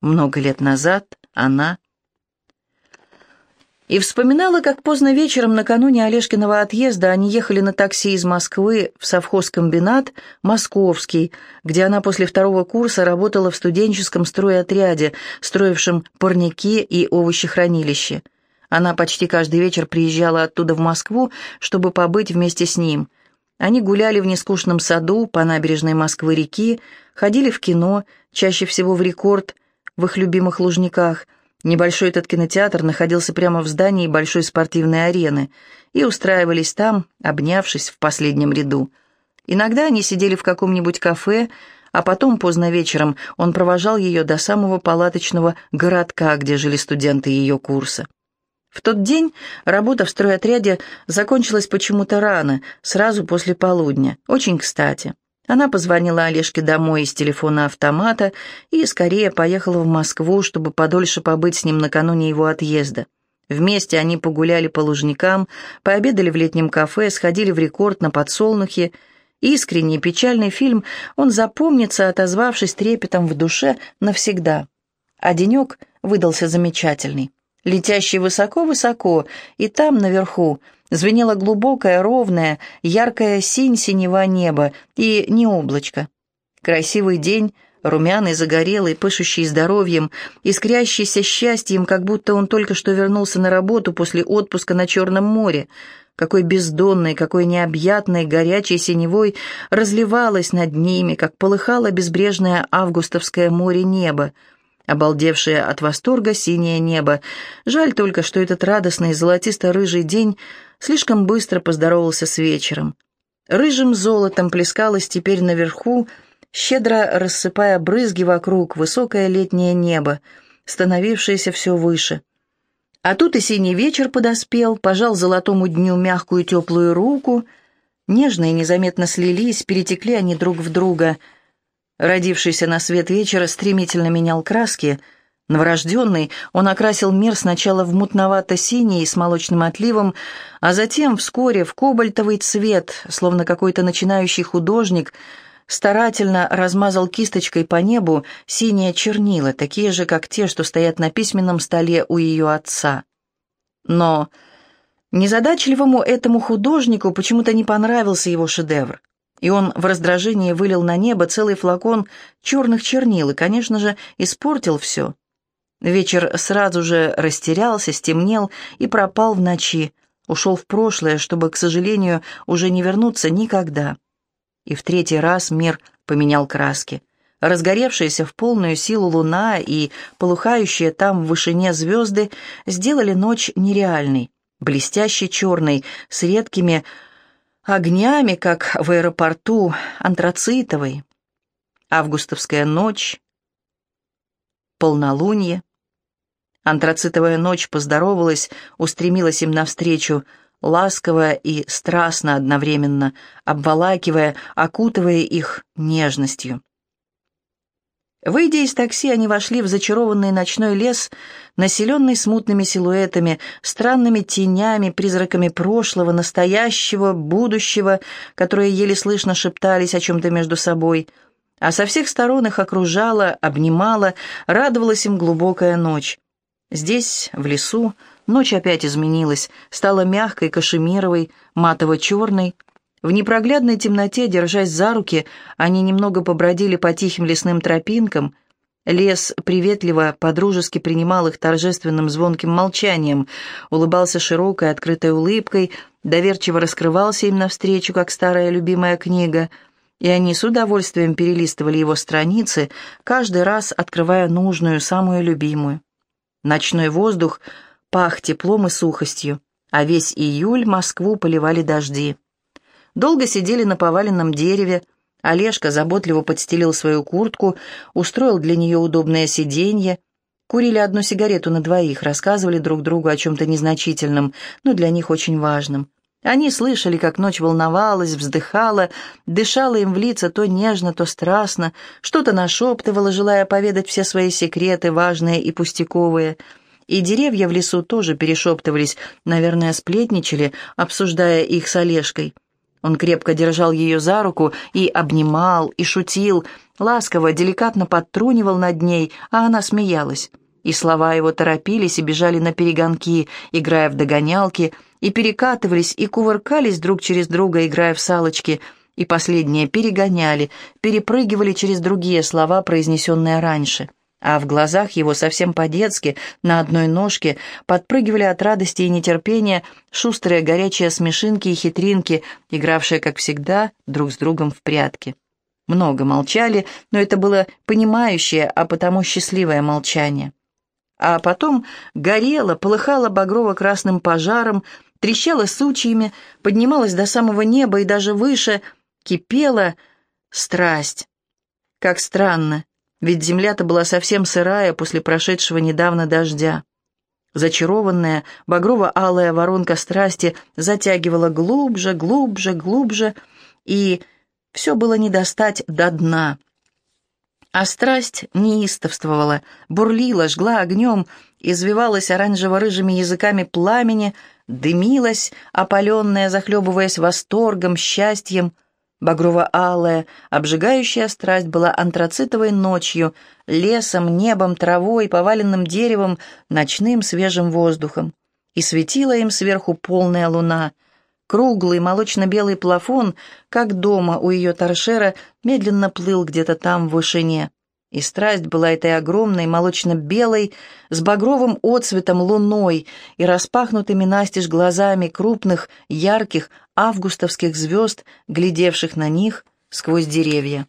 Много лет назад она... И вспоминала, как поздно вечером накануне Олежкиного отъезда они ехали на такси из Москвы в совхозкомбинат «Московский», где она после второго курса работала в студенческом стройотряде, строившем парники и овощехранилище. Она почти каждый вечер приезжала оттуда в Москву, чтобы побыть вместе с ним. Они гуляли в нескучном саду по набережной Москвы-реки, ходили в кино, чаще всего в «Рекорд», в их любимых Лужниках – Небольшой этот кинотеатр находился прямо в здании большой спортивной арены, и устраивались там, обнявшись в последнем ряду. Иногда они сидели в каком-нибудь кафе, а потом поздно вечером он провожал ее до самого палаточного городка, где жили студенты ее курса. В тот день работа в стройотряде закончилась почему-то рано, сразу после полудня, очень кстати. Она позвонила Олежке домой из телефона автомата и скорее поехала в Москву, чтобы подольше побыть с ним накануне его отъезда. Вместе они погуляли по Лужникам, пообедали в летнем кафе, сходили в рекорд на подсолнухе. Искренний печальный фильм он запомнится, отозвавшись трепетом в душе навсегда. А выдался замечательный. Летящий высоко-высоко, и там, наверху, Звенело глубокое, ровное, яркое синь синего неба и не облачко. Красивый день, румяный, загорелый, пышущий здоровьем, искрящийся счастьем, как будто он только что вернулся на работу после отпуска на Черном море. Какой бездонной, какой необъятной, горячей синевой разливалось над ними, как полыхало безбрежное августовское море небо обалдевшее от восторга синее небо. Жаль только, что этот радостный золотисто-рыжий день слишком быстро поздоровался с вечером. Рыжим золотом плескалось теперь наверху, щедро рассыпая брызги вокруг, высокое летнее небо, становившееся все выше. А тут и синий вечер подоспел, пожал золотому дню мягкую теплую руку. Нежно и незаметно слились, перетекли они друг в друга. Родившийся на свет вечера стремительно менял краски — Новорожденный, он окрасил мир сначала в мутновато-синий с молочным отливом, а затем вскоре в кобальтовый цвет, словно какой-то начинающий художник, старательно размазал кисточкой по небу синие чернила, такие же, как те, что стоят на письменном столе у ее отца. Но незадачливому этому художнику почему-то не понравился его шедевр, и он в раздражении вылил на небо целый флакон черных чернил и, конечно же, испортил все. Вечер сразу же растерялся, стемнел и пропал в ночи, ушел в прошлое, чтобы, к сожалению, уже не вернуться никогда. И в третий раз мир поменял краски. Разгоревшаяся в полную силу луна и полухающие там в вышине звезды сделали ночь нереальной, блестящей черной, с редкими огнями, как в аэропорту, антрацитовой. Августовская ночь, полнолуние. Антрацитовая ночь поздоровалась, устремилась им навстречу, ласково и страстно одновременно, обволакивая, окутывая их нежностью. Выйдя из такси, они вошли в зачарованный ночной лес, населенный смутными силуэтами, странными тенями, призраками прошлого, настоящего, будущего, которые еле слышно шептались о чем-то между собой — а со всех сторон их окружала, обнимала, радовалась им глубокая ночь. Здесь, в лесу, ночь опять изменилась, стала мягкой, кашемировой, матово-черной. В непроглядной темноте, держась за руки, они немного побродили по тихим лесным тропинкам. Лес приветливо, подружески принимал их торжественным звонким молчанием, улыбался широкой, открытой улыбкой, доверчиво раскрывался им навстречу, как старая любимая книга — и они с удовольствием перелистывали его страницы, каждый раз открывая нужную, самую любимую. Ночной воздух пах теплом и сухостью, а весь июль Москву поливали дожди. Долго сидели на поваленном дереве, Олежка заботливо подстелил свою куртку, устроил для нее удобное сиденье, курили одну сигарету на двоих, рассказывали друг другу о чем-то незначительном, но для них очень важном. Они слышали, как ночь волновалась, вздыхала, дышала им в лица то нежно, то страстно, что-то нашептывала, желая поведать все свои секреты, важные и пустяковые. И деревья в лесу тоже перешептывались, наверное, сплетничали, обсуждая их с Олежкой. Он крепко держал ее за руку и обнимал, и шутил, ласково, деликатно подтрунивал над ней, а она смеялась. И слова его торопились и бежали на перегонки, играя в догонялки, и перекатывались, и кувыркались друг через друга, играя в салочки, и последние перегоняли, перепрыгивали через другие слова, произнесенные раньше. А в глазах его совсем по-детски, на одной ножке, подпрыгивали от радости и нетерпения шустрые горячие смешинки и хитринки, игравшие, как всегда, друг с другом в прятки. Много молчали, но это было понимающее, а потому счастливое молчание. А потом горело, полыхало багрово-красным пожаром, трещало сучьями, поднималась до самого неба и даже выше, кипела страсть. Как странно, ведь земля-то была совсем сырая после прошедшего недавно дождя. Зачарованная, багрово-алая воронка страсти затягивала глубже, глубже, глубже, и все было не достать до дна. А страсть неистовствовала, бурлила, жгла огнем, извивалась оранжево-рыжими языками пламени, дымилась, опаленная, захлебываясь восторгом, счастьем. Багрово-алая, обжигающая страсть была антрацитовой ночью, лесом, небом, травой, поваленным деревом, ночным свежим воздухом. И светила им сверху полная луна — Круглый молочно-белый плафон, как дома у ее торшера, медленно плыл где-то там в вышине. И страсть была этой огромной, молочно-белой, с багровым отцветом луной и распахнутыми настежь глазами крупных, ярких, августовских звезд, глядевших на них сквозь деревья.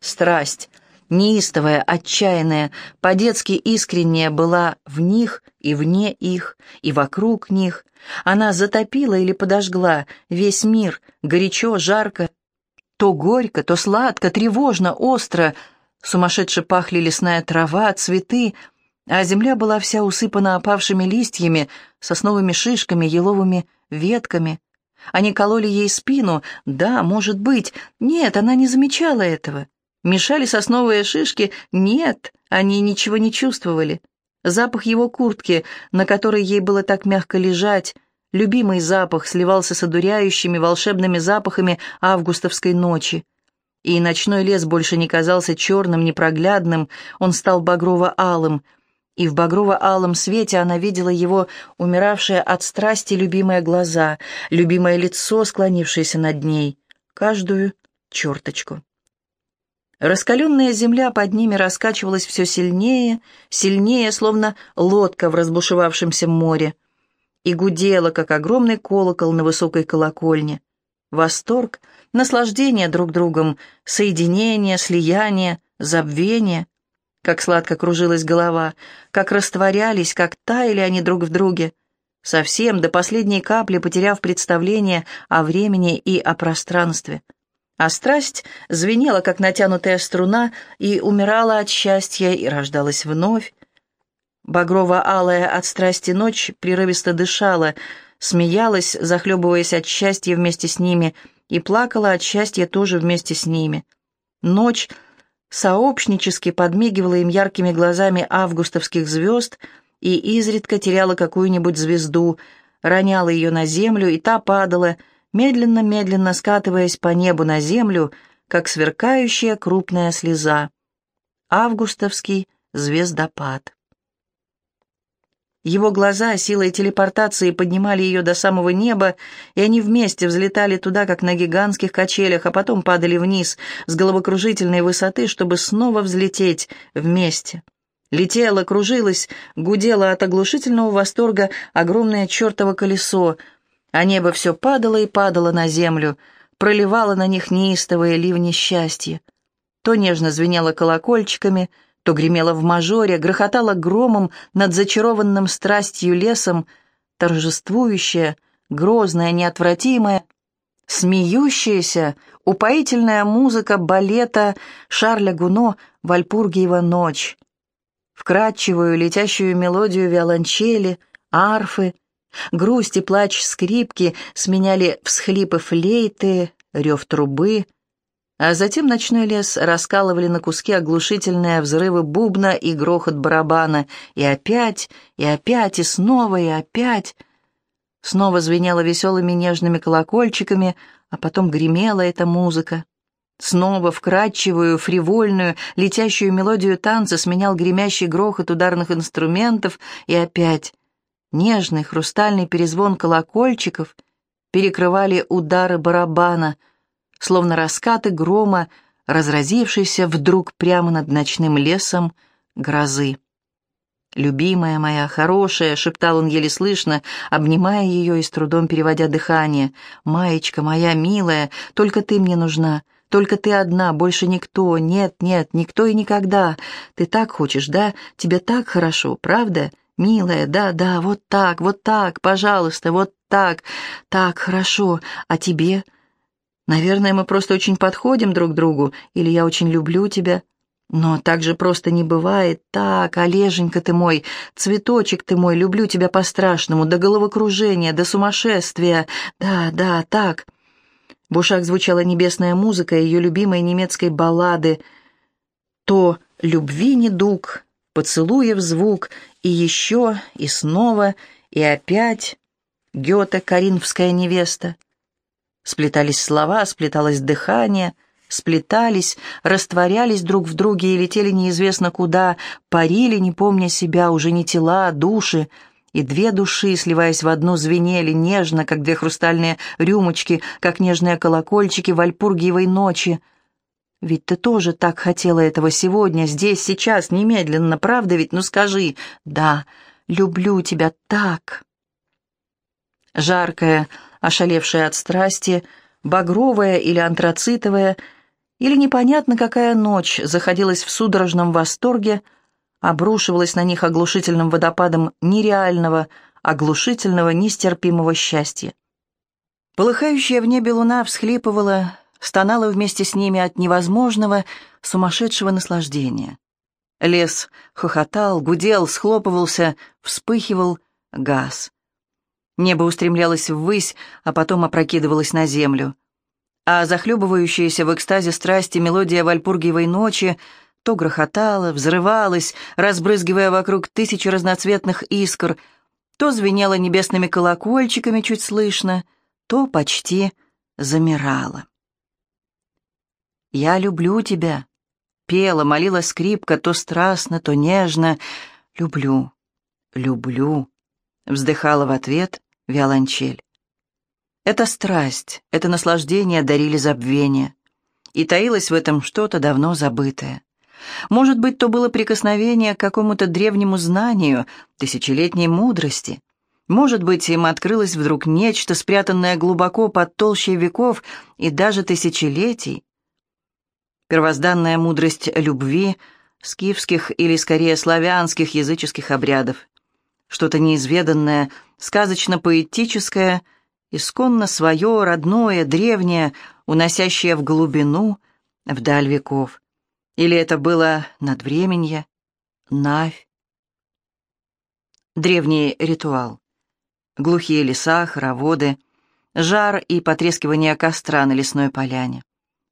Страсть, неистовая, отчаянная, по-детски искренняя была в них и вне их, и вокруг них. Она затопила или подожгла весь мир, горячо, жарко, то горько, то сладко, тревожно, остро. Сумасшедше пахли лесная трава, цветы, а земля была вся усыпана опавшими листьями, сосновыми шишками, еловыми ветками. Они кололи ей спину, да, может быть, нет, она не замечала этого. Мешали сосновые шишки? Нет, они ничего не чувствовали. Запах его куртки, на которой ей было так мягко лежать, любимый запах сливался с одуряющими волшебными запахами августовской ночи. И ночной лес больше не казался черным, непроглядным, он стал багрово-алым, и в багрово-алом свете она видела его умиравшее от страсти любимые глаза, любимое лицо, склонившееся над ней, каждую черточку. Раскаленная земля под ними раскачивалась все сильнее, сильнее, словно лодка в разбушевавшемся море, и гудела, как огромный колокол на высокой колокольне. Восторг, наслаждение друг другом, соединение, слияние, забвение. Как сладко кружилась голова, как растворялись, как таяли они друг в друге, совсем до последней капли потеряв представление о времени и о пространстве — а страсть звенела, как натянутая струна, и умирала от счастья, и рождалась вновь. Багрово-алая от страсти ночь прерывисто дышала, смеялась, захлебываясь от счастья вместе с ними, и плакала от счастья тоже вместе с ними. Ночь сообщнически подмигивала им яркими глазами августовских звезд и изредка теряла какую-нибудь звезду, роняла ее на землю, и та падала — медленно-медленно скатываясь по небу на землю, как сверкающая крупная слеза. Августовский звездопад. Его глаза силой телепортации поднимали ее до самого неба, и они вместе взлетали туда, как на гигантских качелях, а потом падали вниз с головокружительной высоты, чтобы снова взлететь вместе. Летело, кружилось, гудело от оглушительного восторга огромное чертово колесо, а небо все падало и падало на землю, проливало на них неистовые ливни счастья. То нежно звенело колокольчиками, то гремело в мажоре, грохотало громом над зачарованным страстью лесом, торжествующая, грозная, неотвратимая, смеющаяся, упоительная музыка балета Шарля Гуно «Вальпургиева ночь», вкрадчивую летящую мелодию виолончели, арфы, Грусть и плач скрипки сменяли всхлипы флейты, рев трубы, а затем ночной лес раскалывали на куски оглушительные взрывы бубна и грохот барабана, и опять, и опять, и снова, и опять. Снова звенело веселыми нежными колокольчиками, а потом гремела эта музыка. Снова вкрадчивую, фривольную, летящую мелодию танца сменял гремящий грохот ударных инструментов, и опять нежный хрустальный перезвон колокольчиков перекрывали удары барабана, словно раскаты грома, разразившейся вдруг прямо над ночным лесом грозы. «Любимая моя, хорошая», — шептал он еле слышно, обнимая ее и с трудом переводя дыхание. «Маечка моя, милая, только ты мне нужна, только ты одна, больше никто, нет, нет, никто и никогда. Ты так хочешь, да? Тебе так хорошо, правда? Милая, да, да, вот так, вот так, пожалуйста, вот так, так хорошо. А тебе? Наверное, мы просто очень подходим друг другу, или я очень люблю тебя». Но так же просто не бывает. Так, Олеженька ты мой, цветочек ты мой, люблю тебя по-страшному, до головокружения, до сумасшествия. Да, да, так. В ушах звучала небесная музыка ее любимой немецкой баллады. То любви недуг, поцелуев звук, и еще, и снова, и опять. Гёте, Каринфская невеста. Сплетались слова, сплеталось дыхание — сплетались, растворялись друг в друге и летели неизвестно куда, парили, не помня себя, уже не тела, а души, и две души, сливаясь в одну, звенели нежно, как две хрустальные рюмочки, как нежные колокольчики в альпургиевой ночи. Ведь ты тоже так хотела этого сегодня, здесь, сейчас, немедленно, правда ведь? Ну скажи, да, люблю тебя так. Жаркая, ошалевшая от страсти, багровая или антрацитовая — или непонятно какая ночь заходилась в судорожном восторге, обрушивалась на них оглушительным водопадом нереального, оглушительного, нестерпимого счастья. Полыхающая в небе луна всхлипывала, стонала вместе с ними от невозможного, сумасшедшего наслаждения. Лес хохотал, гудел, схлопывался, вспыхивал, газ. Небо устремлялось ввысь, а потом опрокидывалось на землю а захлебывающаяся в экстазе страсти мелодия вальпургиевой ночи то грохотала, взрывалась, разбрызгивая вокруг тысячи разноцветных искр, то звенела небесными колокольчиками чуть слышно, то почти замирала. «Я люблю тебя», — пела, молила скрипка то страстно, то нежно. «Люблю, люблю», — вздыхала в ответ виолончель. Эта страсть, это наслаждение дарили забвение. И таилось в этом что-то давно забытое. Может быть, то было прикосновение к какому-то древнему знанию, тысячелетней мудрости. Может быть, им открылось вдруг нечто, спрятанное глубоко под толщей веков и даже тысячелетий. Первозданная мудрость любви, скифских или, скорее, славянских языческих обрядов. Что-то неизведанное, сказочно-поэтическое — исконно свое, родное, древнее, уносящее в глубину, вдаль веков. Или это было надвременье, навь? Древний ритуал. Глухие леса, хороводы, жар и потрескивание костра на лесной поляне.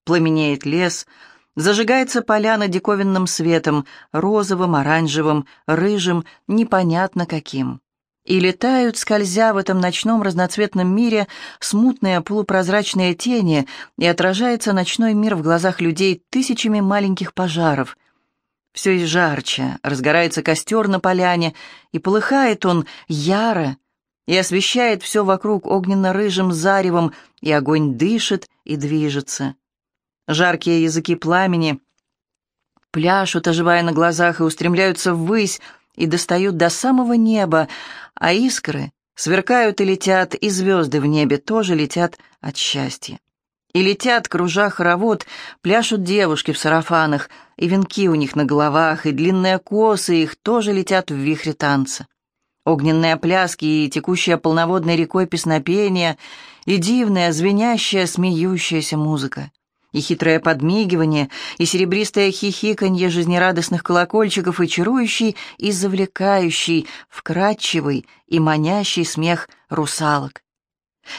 Пламенеет лес, зажигается поляна диковинным светом, розовым, оранжевым, рыжим, непонятно каким и летают, скользя в этом ночном разноцветном мире, смутные полупрозрачные тени, и отражается ночной мир в глазах людей тысячами маленьких пожаров. Все и жарче, разгорается костер на поляне, и полыхает он яро, и освещает все вокруг огненно-рыжим заревом, и огонь дышит и движется. Жаркие языки пламени пляшут, оживая на глазах, и устремляются ввысь, и достают до самого неба, а искры сверкают и летят, и звезды в небе тоже летят от счастья. И летят, кружа хоровод, пляшут девушки в сарафанах, и венки у них на головах, и длинные косы их тоже летят в вихре танца. Огненные пляски и текущая полноводной рекой песнопения, и дивная, звенящая, смеющаяся музыка и хитрое подмигивание, и серебристое хихиканье жизнерадостных колокольчиков, и чарующий, и завлекающий, вкрадчивый и манящий смех русалок.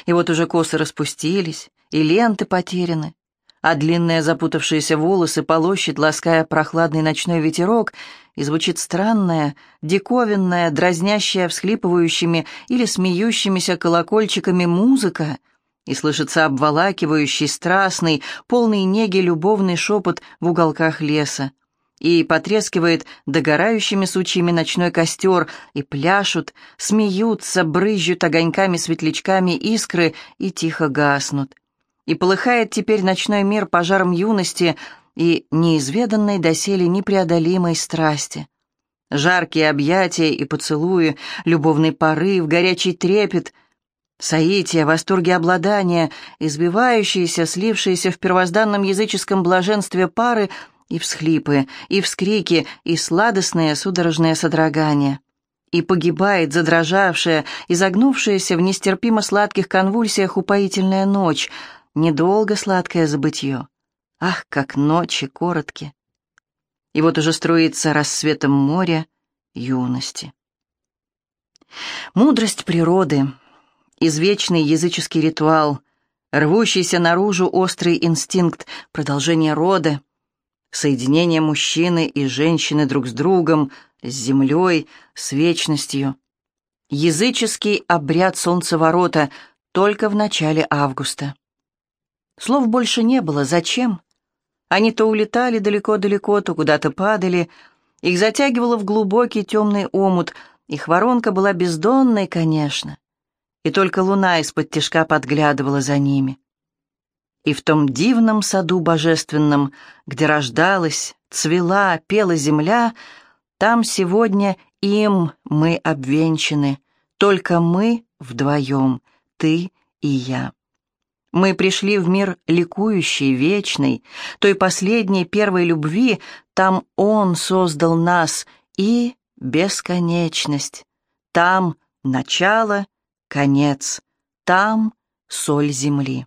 И вот уже косы распустились, и ленты потеряны, а длинные запутавшиеся волосы полощет, лаская прохладный ночной ветерок, и звучит странная, диковинная, дразнящая всхлипывающими или смеющимися колокольчиками музыка, и слышится обволакивающий, страстный, полный неги любовный шепот в уголках леса. И потрескивает догорающими сучьями ночной костер, и пляшут, смеются, брызжут огоньками-светлячками искры и тихо гаснут. И полыхает теперь ночной мир пожаром юности и неизведанной доселе непреодолимой страсти. Жаркие объятия и поцелуи, любовный порыв, горячий трепет — Соития, восторги обладания, избивающиеся, слившиеся в первозданном языческом блаженстве пары, и всхлипы, и вскрики, и сладостное судорожное содрогание. И погибает задрожавшая, изогнувшаяся в нестерпимо сладких конвульсиях упоительная ночь, недолго сладкое забытье. Ах, как ночи коротки! И вот уже струится рассветом море юности. Мудрость природы — извечный языческий ритуал, рвущийся наружу острый инстинкт продолжения рода, соединение мужчины и женщины друг с другом, с землей, с вечностью. Языческий обряд солнцеворота только в начале августа. Слов больше не было. Зачем? Они то улетали далеко-далеко, то куда-то падали. Их затягивало в глубокий темный омут. Их воронка была бездонной, конечно и только луна из-под тишка подглядывала за ними. И в том дивном саду божественном, где рождалась, цвела, пела земля, там сегодня им мы обвенчаны, только мы вдвоем, ты и я. Мы пришли в мир ликующий, вечный, той последней первой любви, там Он создал нас и бесконечность, там начало — конец. Там соль земли.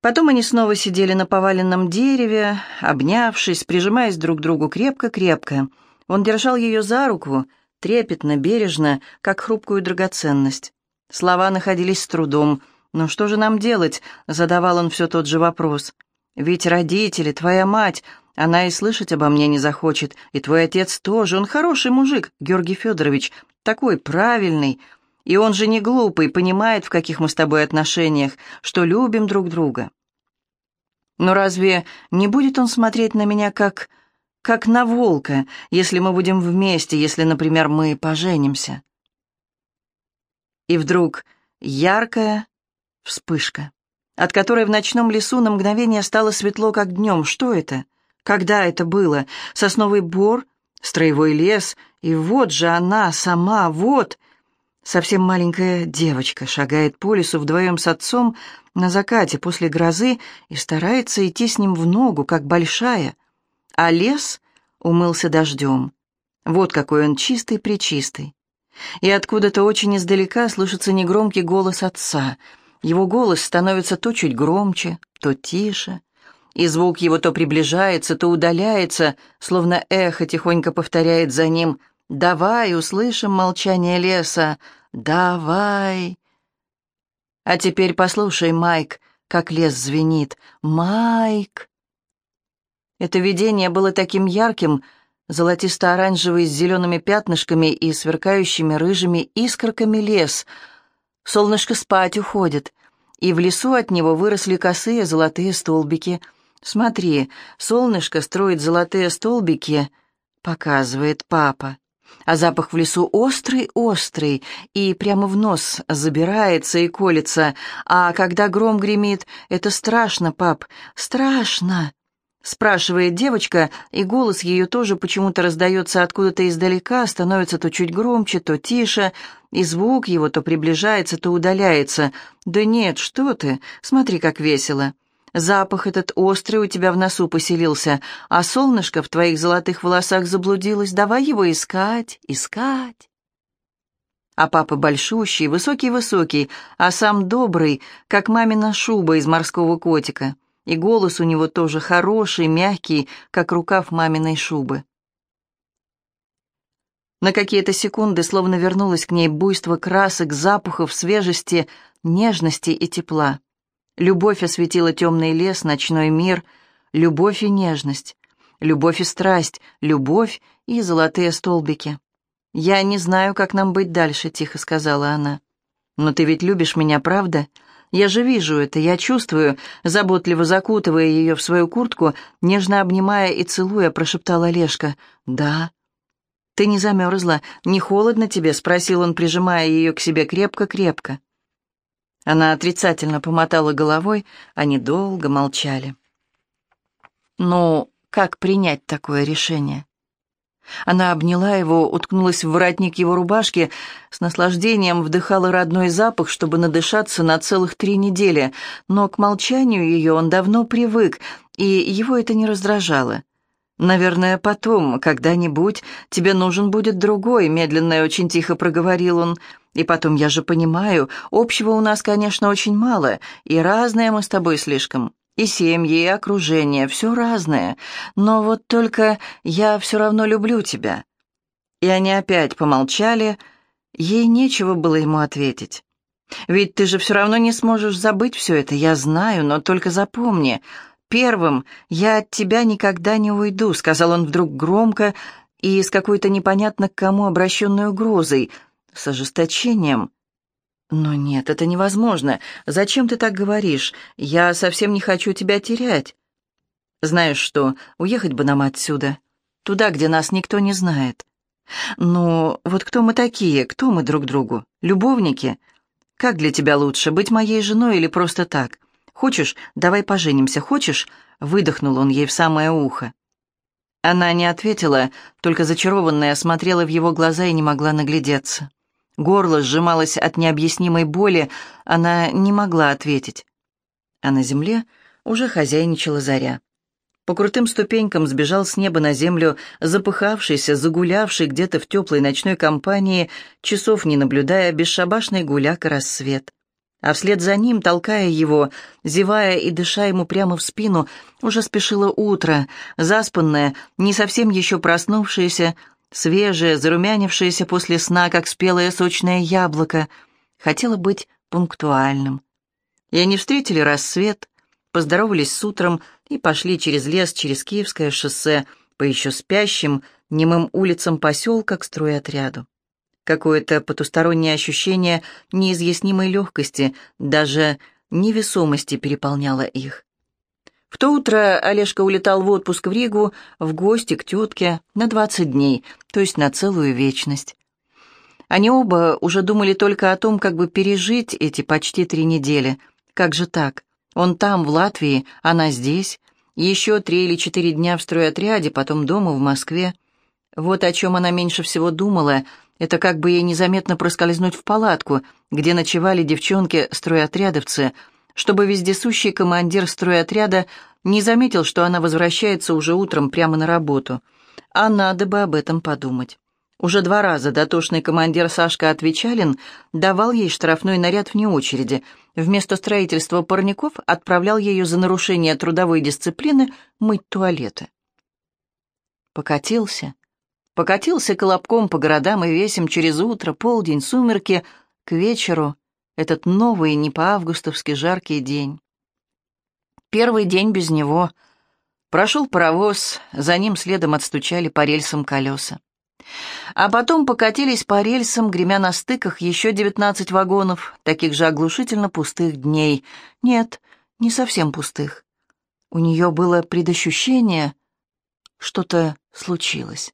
Потом они снова сидели на поваленном дереве, обнявшись, прижимаясь друг к другу крепко-крепко. Он держал ее за руку, трепетно, бережно, как хрупкую драгоценность. Слова находились с трудом. «Ну что же нам делать?» — задавал он все тот же вопрос. «Ведь родители, твоя мать, она и слышать обо мне не захочет, и твой отец тоже, он хороший мужик, Георгий Федорович, такой правильный, и он же не глупый, понимает, в каких мы с тобой отношениях, что любим друг друга. Но разве не будет он смотреть на меня как... как на волка, если мы будем вместе, если, например, мы поженимся? И вдруг яркая вспышка, от которой в ночном лесу на мгновение стало светло, как днем. Что это? Когда это было? Сосновый бор? Строевой лес? И вот же она сама, вот... Совсем маленькая девочка шагает по лесу вдвоем с отцом на закате после грозы и старается идти с ним в ногу, как большая. А лес умылся дождем. Вот какой он чистый-пречистый. И откуда-то очень издалека слышится негромкий голос отца. Его голос становится то чуть громче, то тише, и звук его то приближается, то удаляется, словно эхо тихонько повторяет за ним — Давай услышим молчание леса. Давай. А теперь послушай, Майк, как лес звенит. Майк. Это видение было таким ярким, золотисто-оранжевый с зелеными пятнышками и сверкающими рыжими искорками лес. Солнышко спать уходит, и в лесу от него выросли косые золотые столбики. Смотри, солнышко строит золотые столбики, показывает папа а запах в лесу острый-острый и прямо в нос забирается и колется, а когда гром гремит, это страшно, пап, страшно!» Спрашивает девочка, и голос ее тоже почему-то раздается откуда-то издалека, становится то чуть громче, то тише, и звук его то приближается, то удаляется. «Да нет, что ты, смотри, как весело!» Запах этот острый у тебя в носу поселился, а солнышко в твоих золотых волосах заблудилось. Давай его искать, искать. А папа большущий, высокий-высокий, а сам добрый, как мамина шуба из морского котика. И голос у него тоже хороший, мягкий, как рукав маминой шубы. На какие-то секунды словно вернулось к ней буйство красок, запахов, свежести, нежности и тепла. Любовь осветила темный лес, ночной мир, любовь и нежность, любовь и страсть, любовь и золотые столбики. «Я не знаю, как нам быть дальше», — тихо сказала она. «Но ты ведь любишь меня, правда? Я же вижу это, я чувствую», заботливо закутывая ее в свою куртку, нежно обнимая и целуя, прошептал Олежка. «Да». «Ты не замерзла? Не холодно тебе?» — спросил он, прижимая ее к себе крепко-крепко. Она отрицательно помотала головой, они долго молчали. «Ну, как принять такое решение?» Она обняла его, уткнулась в воротник его рубашки, с наслаждением вдыхала родной запах, чтобы надышаться на целых три недели, но к молчанию ее он давно привык, и его это не раздражало. «Наверное, потом, когда-нибудь, тебе нужен будет другой», — медленно и очень тихо проговорил он. «И потом, я же понимаю, общего у нас, конечно, очень мало, и разное мы с тобой слишком. И семьи, и окружение, все разное. Но вот только я все равно люблю тебя». И они опять помолчали. Ей нечего было ему ответить. «Ведь ты же все равно не сможешь забыть все это, я знаю, но только запомни, первым я от тебя никогда не уйду», — сказал он вдруг громко и с какой-то непонятно к кому обращенной угрозой, с ожесточением. «Но нет, это невозможно. Зачем ты так говоришь? Я совсем не хочу тебя терять». «Знаешь что, уехать бы нам отсюда, туда, где нас никто не знает». «Ну, вот кто мы такие, кто мы друг другу? Любовники? Как для тебя лучше, быть моей женой или просто так? Хочешь, давай поженимся, хочешь?» Выдохнул он ей в самое ухо. Она не ответила, только зачарованная смотрела в его глаза и не могла наглядеться. Горло сжималось от необъяснимой боли, она не могла ответить. А на земле уже хозяйничала заря. По крутым ступенькам сбежал с неба на землю запыхавшийся, загулявший где-то в теплой ночной компании, часов не наблюдая, бесшабашный гуляка рассвет а вслед за ним, толкая его, зевая и дыша ему прямо в спину, уже спешило утро, заспанное, не совсем еще проснувшееся, свежее, зарумянившееся после сна, как спелое сочное яблоко. Хотела быть пунктуальным. И они встретили рассвет, поздоровались с утром и пошли через лес, через Киевское шоссе, по еще спящим, немым улицам поселка к стройотряду. Какое-то потустороннее ощущение неизъяснимой легкости, даже невесомости переполняло их. В то утро Олежка улетал в отпуск в Ригу, в гости к тетке на 20 дней, то есть на целую вечность. Они оба уже думали только о том, как бы пережить эти почти три недели. Как же так? Он там, в Латвии, она здесь. Еще три или четыре дня в стройотряде, потом дома в Москве. Вот о чем она меньше всего думала — это как бы ей незаметно проскользнуть в палатку, где ночевали девчонки-стройотрядовцы, чтобы вездесущий командир стройотряда не заметил, что она возвращается уже утром прямо на работу. А надо бы об этом подумать. Уже два раза дотошный командир Сашка Отвечалин давал ей штрафной наряд вне очереди. Вместо строительства парников отправлял ее за нарушение трудовой дисциплины мыть туалеты. Покатился, покатился колобком по городам и весим через утро, полдень, сумерки, к вечеру, этот новый, не по-августовски жаркий день. Первый день без него. Прошел паровоз, за ним следом отстучали по рельсам колеса. А потом покатились по рельсам, гремя на стыках, еще девятнадцать вагонов, таких же оглушительно пустых дней. Нет, не совсем пустых. У нее было предощущение, что-то случилось.